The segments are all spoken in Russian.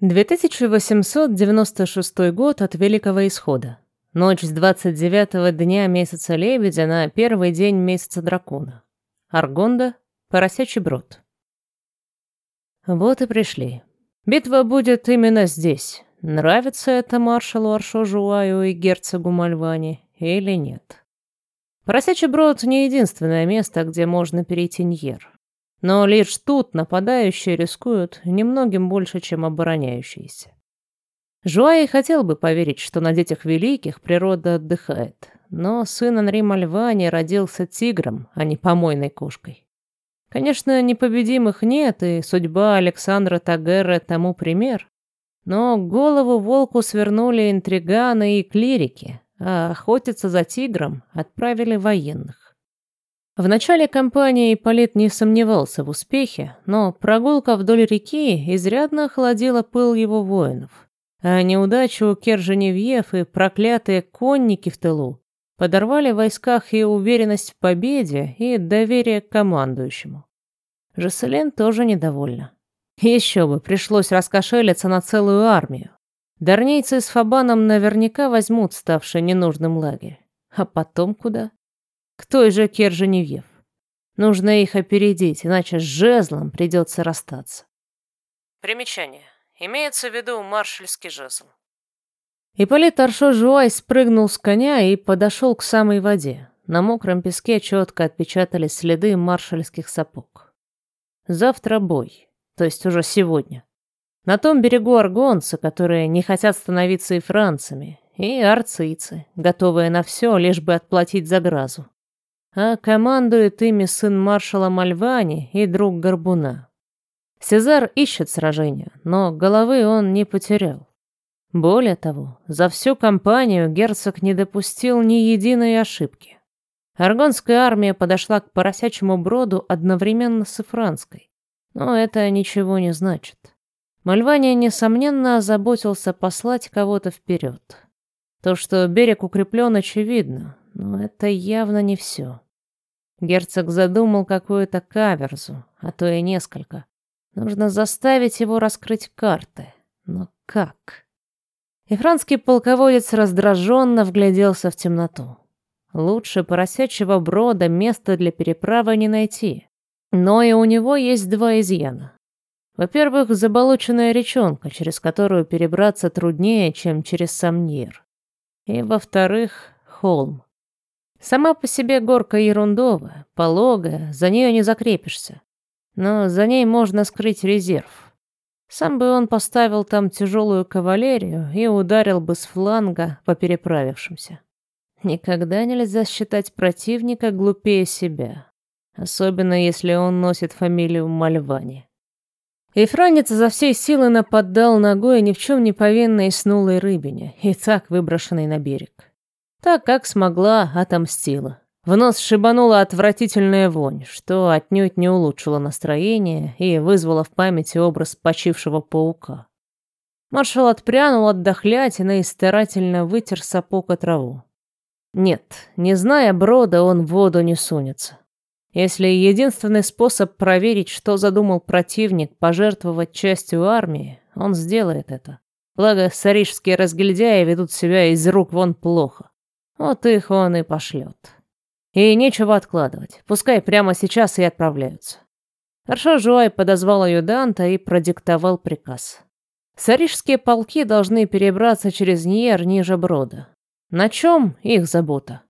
2896 год от Великого Исхода. Ночь с 29 дня месяца Лебедя на первый день месяца Дракона. Аргонда, Поросячий Брод. Вот и пришли. Битва будет именно здесь. Нравится это маршалу Аршо-Жуаю и герцогу Мальвани или нет? Поросячий Брод не единственное место, где можно перейти Ньер. Но лишь тут нападающие рискуют немногим больше, чем обороняющиеся. Жуай хотел бы поверить, что на детях великих природа отдыхает, но сын Анри Мальвани родился тигром, а не помойной кошкой. Конечно, непобедимых нет, и судьба Александра Тагера тому пример. Но голову волку свернули интриганы и клирики, а охотиться за тигром отправили военных. В начале кампании Полит не сомневался в успехе, но прогулка вдоль реки изрядно охладила пыл его воинов. А неудачу Керженевьев и проклятые конники в тылу подорвали в войсках и уверенность в победе, и доверие к командующему. Жаселен тоже недовольна. Еще бы, пришлось раскошелиться на целую армию. Дарнейцы с Фабаном наверняка возьмут ставший ненужным лагерь. А потом куда? К той же Керженевьев. Нужно их опередить, иначе с жезлом придется расстаться. Примечание. Имеется в виду маршальский жезл. Ипполит Аршо-Жуай спрыгнул с коня и подошел к самой воде. На мокром песке четко отпечатались следы маршальских сапог. Завтра бой, то есть уже сегодня. На том берегу аргонцы, которые не хотят становиться и францами, и арцийцы, готовые на все, лишь бы отплатить за гразу а командует ими сын маршала Мальвани и друг Горбуна. Сезар ищет сражения, но головы он не потерял. Более того, за всю кампанию герцог не допустил ни единой ошибки. Аргонская армия подошла к поросячьему броду одновременно с Ифранской. Но это ничего не значит. Мальвания, несомненно, озаботился послать кого-то вперед. То, что берег укреплен, очевидно, но это явно не все. Герцог задумал какую-то каверзу, а то и несколько. Нужно заставить его раскрыть карты. Но как? И францкий полководец раздраженно вгляделся в темноту. Лучше поросячьего брода места для переправы не найти. Но и у него есть два изъяна. Во-первых, заболоченная речонка, через которую перебраться труднее, чем через Самнир. И во-вторых, холм. Сама по себе горка ерундовая, пологая, за нее не закрепишься. Но за ней можно скрыть резерв. Сам бы он поставил там тяжелую кавалерию и ударил бы с фланга по переправившимся. Никогда нельзя считать противника глупее себя, особенно если он носит фамилию Мальвани. И Франец за всей силы нападал ногой ни в чем не повинной снулой рыбине, и так выброшенной на берег. Так как смогла, отомстила. В нос шибанула отвратительная вонь, что отнюдь не улучшило настроение и вызвало в памяти образ почившего паука. Маршал отпрянул от дохлятины и старательно вытер сапог о траву. Нет, не зная брода, он в воду не сунется. Если единственный способ проверить, что задумал противник, пожертвовать частью армии, он сделает это. Благо, сарижские разгильдяи ведут себя из рук вон плохо. Вот их он и пошлет. И нечего откладывать. Пускай прямо сейчас и отправляются. Хорошо Жуай подозвал Аюданта и продиктовал приказ. Сарижские полки должны перебраться через Ньер ниже брода. На чем их забота?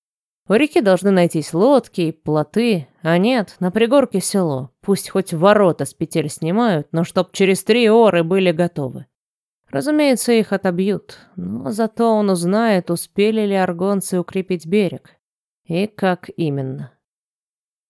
У реки должны найтись лодки и плоты, а нет, на пригорке село. Пусть хоть ворота с петель снимают, но чтоб через три оры были готовы. Разумеется, их отобьют, но зато он узнает, успели ли аргонцы укрепить берег. И как именно.